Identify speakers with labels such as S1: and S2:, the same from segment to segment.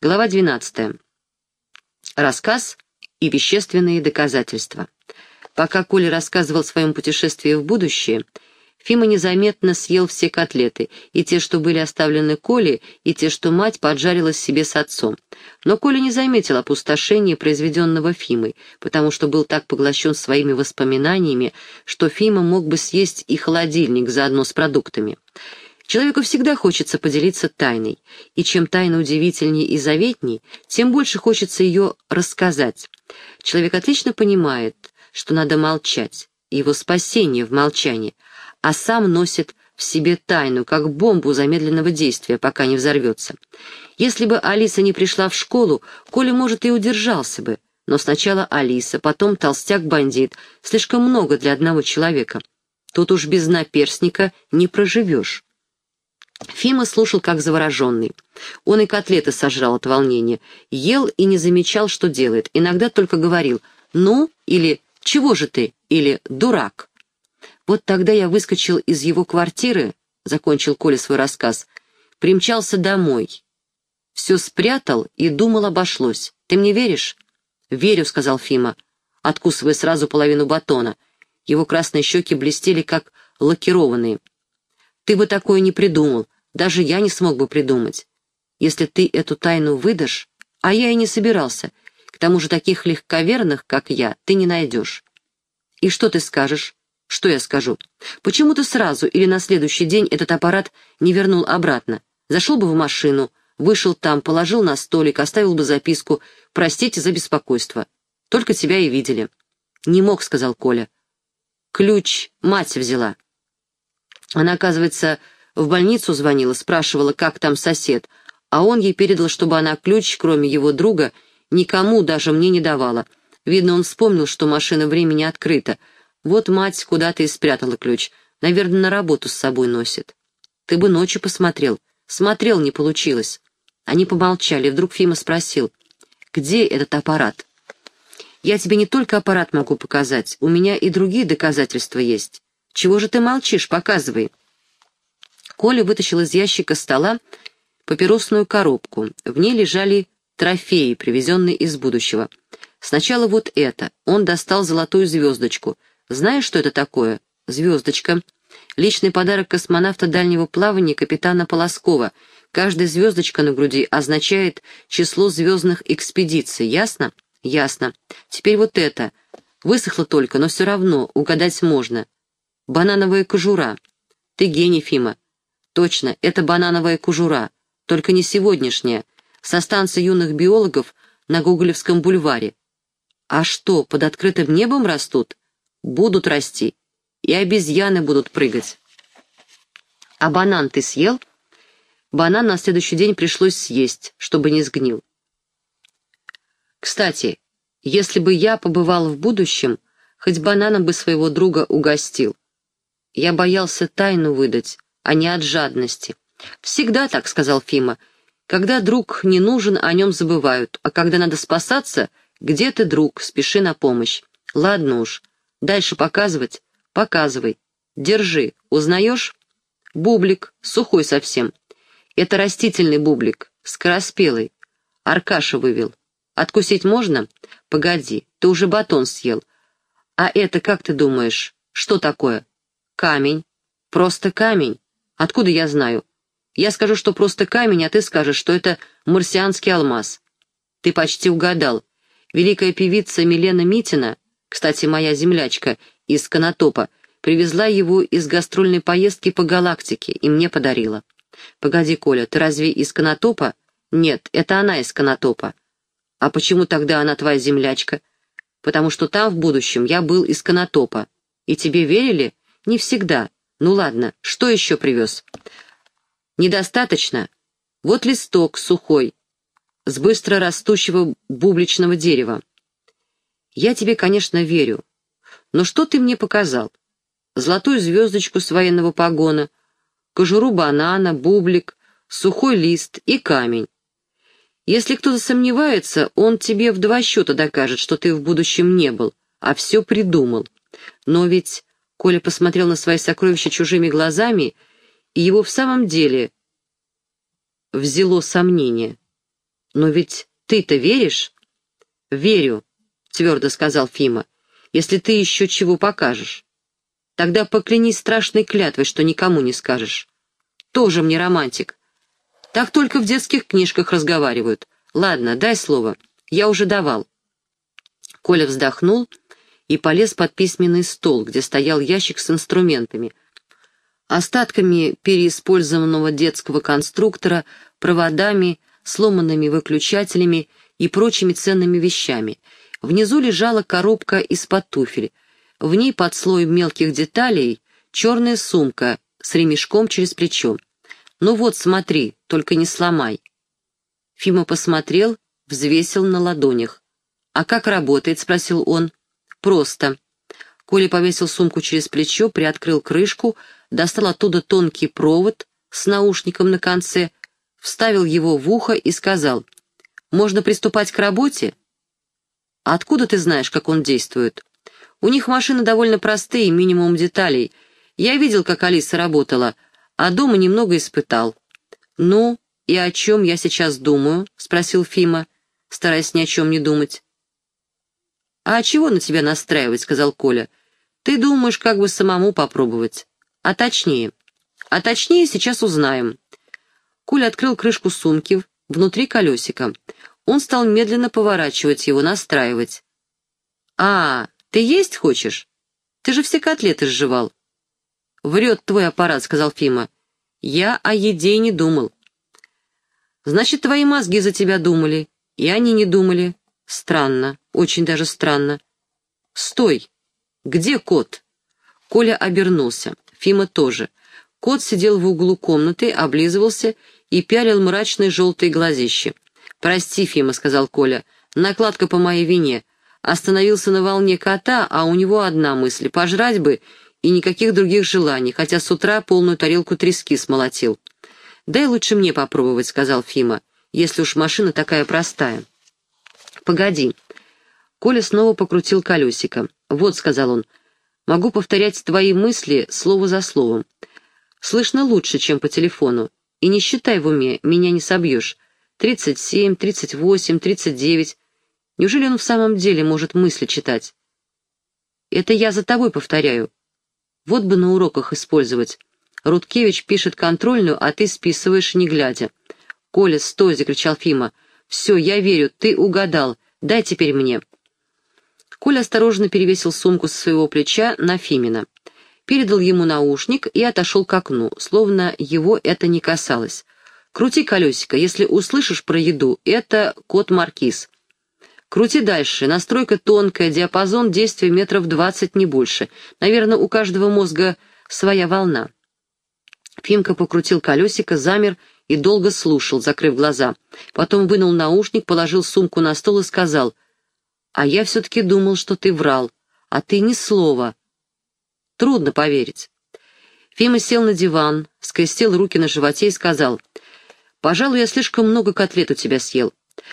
S1: Глава 12. Рассказ и вещественные доказательства. Пока Коля рассказывал о своем путешествии в будущее, Фима незаметно съел все котлеты, и те, что были оставлены Коле, и те, что мать поджарила себе с отцом. Но Коля не заметил опустошения, произведенного Фимой, потому что был так поглощен своими воспоминаниями, что Фима мог бы съесть и холодильник заодно с продуктами. Человеку всегда хочется поделиться тайной, и чем тайна удивительнее и заветней, тем больше хочется ее рассказать. Человек отлично понимает, что надо молчать, его спасение в молчании, а сам носит в себе тайну, как бомбу замедленного действия, пока не взорвется. Если бы Алиса не пришла в школу, Коля, может, и удержался бы, но сначала Алиса, потом толстяк-бандит, слишком много для одного человека. Тут уж без наперсника не проживешь. Фима слушал как завороженный. Он и котлеты сожрал от волнения, ел и не замечал, что делает. Иногда только говорил «ну» или «чего же ты?» или «дурак». Вот тогда я выскочил из его квартиры, закончил Коля свой рассказ, примчался домой. Все спрятал и думал обошлось. Ты мне веришь? Верю, сказал Фима, откусывая сразу половину батона. Его красные щеки блестели, как лакированные. Ты бы такое не придумал, даже я не смог бы придумать. Если ты эту тайну выдашь, а я и не собирался, к тому же таких легковерных, как я, ты не найдешь. И что ты скажешь? Что я скажу? Почему ты сразу или на следующий день этот аппарат не вернул обратно? Зашел бы в машину, вышел там, положил на столик, оставил бы записку «Простите за беспокойство». Только тебя и видели. «Не мог», — сказал Коля. «Ключ мать взяла». Она, оказывается, в больницу звонила, спрашивала, как там сосед, а он ей передал, чтобы она ключ, кроме его друга, никому, даже мне не давала. Видно, он вспомнил, что машина времени открыта. Вот мать куда-то и спрятала ключ. Наверное, на работу с собой носит. Ты бы ночью посмотрел. Смотрел, не получилось. Они помолчали. Вдруг Фима спросил, где этот аппарат? Я тебе не только аппарат могу показать, у меня и другие доказательства есть. Чего же ты молчишь? Показывай. Коля вытащил из ящика стола папиросную коробку. В ней лежали трофеи, привезенные из будущего. Сначала вот это. Он достал золотую звездочку. Знаешь, что это такое? Звездочка. Личный подарок космонавта дальнего плавания капитана Полоскова. Каждая звездочка на груди означает число звездных экспедиций. Ясно? Ясно. Теперь вот это. Высохло только, но все равно угадать можно. Банановая кожура. Ты гений, Фима. Точно, это банановая кожура. Только не сегодняшняя. Со станции юных биологов на Гоголевском бульваре. А что, под открытым небом растут? Будут расти. И обезьяны будут прыгать. А банан ты съел? Банан на следующий день пришлось съесть, чтобы не сгнил. Кстати, если бы я побывал в будущем, хоть бананом бы своего друга угостил. Я боялся тайну выдать, а не от жадности. «Всегда так», — сказал Фима. «Когда друг не нужен, о нем забывают, а когда надо спасаться, где ты, друг, спеши на помощь. Ладно уж, дальше показывать? Показывай. Держи, узнаешь? Бублик, сухой совсем. Это растительный бублик, скороспелый. Аркаша вывел. Откусить можно? Погоди, ты уже батон съел. А это, как ты думаешь, что такое? Камень. Просто камень. Откуда я знаю? Я скажу, что просто камень, а ты скажешь, что это марсианский алмаз. Ты почти угадал. Великая певица Милена Митина, кстати, моя землячка из Конотопа, привезла его из гастрольной поездки по галактике и мне подарила. Погоди, Коля, ты разве из Конотопа? Нет, это она из Конотопа. А почему тогда она твоя землячка? Потому что там в будущем я был из Конотопа. И тебе верили? Не всегда. Ну ладно, что еще привез? Недостаточно. Вот листок сухой, с быстро растущего бубличного дерева. Я тебе, конечно, верю. Но что ты мне показал? Золотую звездочку с военного погона, кожуру банана, бублик, сухой лист и камень. Если кто-то сомневается, он тебе в два счета докажет, что ты в будущем не был, а все придумал. Но ведь Коля посмотрел на свои сокровища чужими глазами, и его в самом деле взяло сомнение. Но ведь ты-то веришь? Верю, твердо сказал Фима, если ты еще чего покажешь. Тогда поклянись страшной клятвой, что никому не скажешь. Тоже мне романтик. Так только в детских книжках разговаривают. Ладно, дай слово. Я уже давал. Коля вздохнул и полез под письменный стол, где стоял ящик с инструментами. Остатками переиспользованного детского конструктора, проводами, сломанными выключателями и прочими ценными вещами. Внизу лежала коробка из-под туфель. В ней под слоем мелких деталей черная сумка с ремешком через плечо. «Ну вот, смотри, только не сломай». Фима посмотрел, взвесил на ладонях. «А как работает?» — спросил он. «Просто». Коля повесил сумку через плечо, приоткрыл крышку, достал оттуда тонкий провод с наушником на конце, вставил его в ухо и сказал, «Можно приступать к работе?» «А откуда ты знаешь, как он действует?» «У них машины довольно простые, минимум деталей. Я видел, как Алиса работала, а дома немного испытал». «Ну, и о чем я сейчас думаю?» — спросил Фима, стараясь ни о чем не думать. «А чего на тебя настраивать?» — сказал Коля. «Ты думаешь, как бы самому попробовать. А точнее. А точнее сейчас узнаем». Коля открыл крышку сумки, внутри колесика. Он стал медленно поворачивать его, настраивать. «А, ты есть хочешь? Ты же все котлеты сживал». «Врет твой аппарат», — сказал Фима. «Я о еде не думал». «Значит, твои мозги за тебя думали, и они не думали. Странно, очень даже странно». «Стой! Где кот?» Коля обернулся. Фима тоже. Кот сидел в углу комнаты, облизывался и пялил мрачные желтые глазищи. «Прости, Фима», — сказал Коля, — «накладка по моей вине. Остановился на волне кота, а у него одна мысль — пожрать бы и никаких других желаний, хотя с утра полную тарелку трески смолотил». «Дай лучше мне попробовать», — сказал Фима, — «если уж машина такая простая». «Погоди». Коля снова покрутил колесико. «Вот», — сказал он, — «могу повторять твои мысли слово за словом. Слышно лучше, чем по телефону. И не считай в уме, меня не собьешь. Тридцать семь, тридцать восемь, тридцать девять. Неужели он в самом деле может мысли читать? Это я за тобой повторяю. Вот бы на уроках использовать. Рудкевич пишет контрольную, а ты списываешь, не глядя. «Коля, стой!» — закричал Фима. «Все, я верю, ты угадал. Дай теперь мне». Коля осторожно перевесил сумку со своего плеча на Фимина передал ему наушник и отошел к окну, словно его это не касалось. «Крути колесико, если услышишь про еду, это код Маркиз». «Крути дальше, настройка тонкая, диапазон действия метров двадцать, не больше. Наверное, у каждого мозга своя волна». Фимка покрутил колесико, замер и долго слушал, закрыв глаза. Потом вынул наушник, положил сумку на стол и сказал, «А я все-таки думал, что ты врал, а ты ни слова. Трудно поверить. Фима сел на диван, скрестил руки на животе и сказал, «Пожалуй, я слишком много котлет у тебя съел.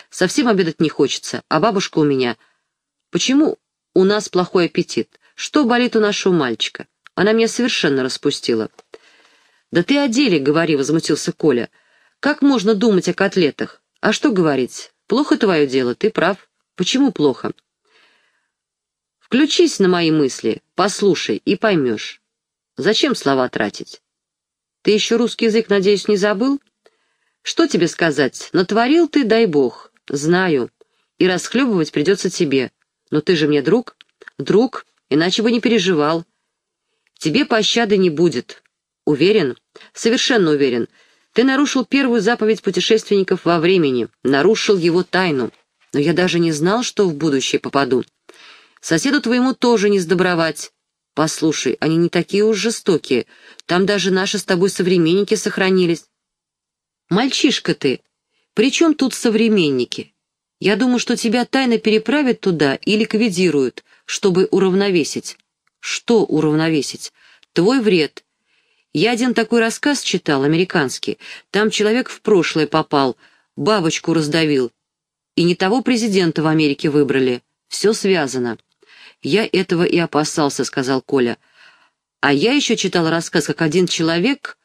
S1: Совсем обедать не хочется, а бабушка у меня... Почему у нас плохой аппетит? Что болит у нашего мальчика? Она меня совершенно распустила». «Да ты о деле говори», — возмутился Коля. «Как можно думать о котлетах? А что говорить? Плохо твое дело, ты прав. Почему плохо?» Включись на мои мысли, послушай и поймешь. Зачем слова тратить? Ты еще русский язык, надеюсь, не забыл? Что тебе сказать? Натворил ты, дай бог. Знаю. И расхлебывать придется тебе. Но ты же мне друг. Друг, иначе бы не переживал. Тебе пощады не будет. Уверен? Совершенно уверен. Ты нарушил первую заповедь путешественников во времени, нарушил его тайну. Но я даже не знал, что в будущее попаду. Соседу твоему тоже не сдобровать. Послушай, они не такие уж жестокие. Там даже наши с тобой современники сохранились. Мальчишка ты, при чем тут современники? Я думаю, что тебя тайно переправят туда и ликвидируют, чтобы уравновесить. Что уравновесить? Твой вред. Я один такой рассказ читал, американский. Там человек в прошлое попал, бабочку раздавил. И не того президента в Америке выбрали. Все связано. «Я этого и опасался», — сказал Коля. «А я еще читал рассказ, как один человек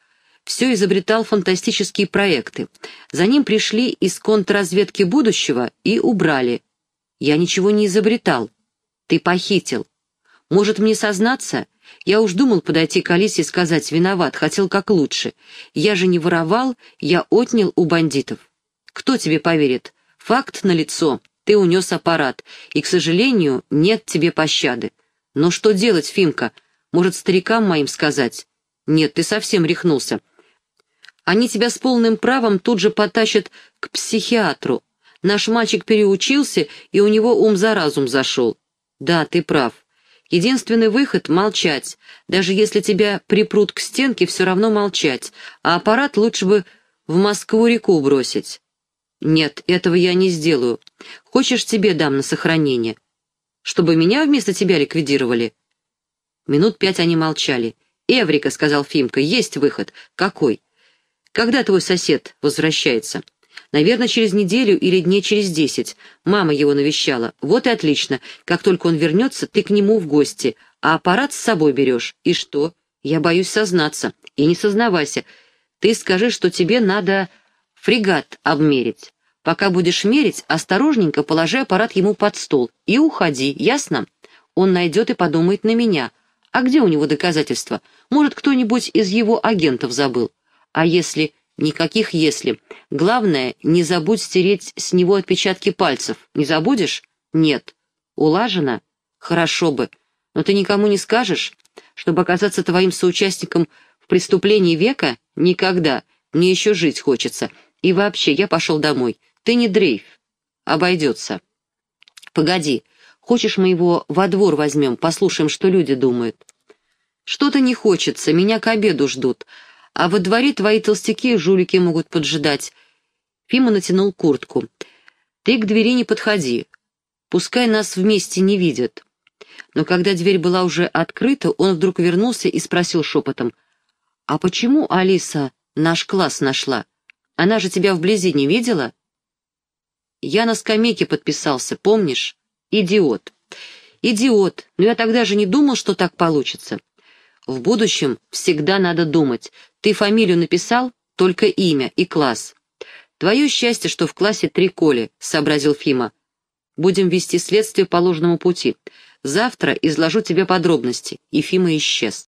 S1: все изобретал фантастические проекты. За ним пришли из контрразведки будущего и убрали. Я ничего не изобретал. Ты похитил. Может, мне сознаться? Я уж думал подойти к Алисе и сказать «виноват», хотел как лучше. Я же не воровал, я отнял у бандитов. Кто тебе поверит? Факт налицо. Ты унес аппарат, и, к сожалению, нет тебе пощады. Но что делать, Фимка? Может, старикам моим сказать? Нет, ты совсем рехнулся. Они тебя с полным правом тут же потащат к психиатру. Наш мальчик переучился, и у него ум за разум зашел. Да, ты прав. Единственный выход — молчать. Даже если тебя припрут к стенке, все равно молчать. А аппарат лучше бы в Москву-реку бросить. Нет, этого я не сделаю. Хочешь, тебе дам на сохранение. Чтобы меня вместо тебя ликвидировали?» Минут пять они молчали. «Эврика», — сказал Фимка, — «есть выход». «Какой?» «Когда твой сосед возвращается?» «Наверное, через неделю или дней через десять. Мама его навещала. Вот и отлично. Как только он вернется, ты к нему в гости. А аппарат с собой берешь. И что? Я боюсь сознаться. И не сознавайся. Ты скажи, что тебе надо фрегат обмерить. Пока будешь мерить, осторожненько положи аппарат ему под стол и уходи, ясно? Он найдет и подумает на меня. А где у него доказательства? Может, кто-нибудь из его агентов забыл? А если... Никаких «если». Главное, не забудь стереть с него отпечатки пальцев. Не забудешь? Нет. Улажено? Хорошо бы. Но ты никому не скажешь? Чтобы оказаться твоим соучастником в преступлении века? Никогда. Мне еще жить хочется. И вообще, я пошел домой. Ты не дрейф. Обойдется. Погоди, хочешь мы его во двор возьмем, послушаем, что люди думают? Что-то не хочется, меня к обеду ждут. А во дворе твои толстяки и жулики могут поджидать. Фима натянул куртку. Ты к двери не подходи. Пускай нас вместе не видят. Но когда дверь была уже открыта, он вдруг вернулся и спросил шепотом. «А почему Алиса наш класс нашла? Она же тебя вблизи не видела?» Я на скамейке подписался, помнишь? Идиот. Идиот, но я тогда же не думал, что так получится. В будущем всегда надо думать. Ты фамилию написал, только имя и класс. Твое счастье, что в классе три Коли, сообразил Фима. Будем вести следствие по ложному пути. Завтра изложу тебе подробности. И Фима исчез.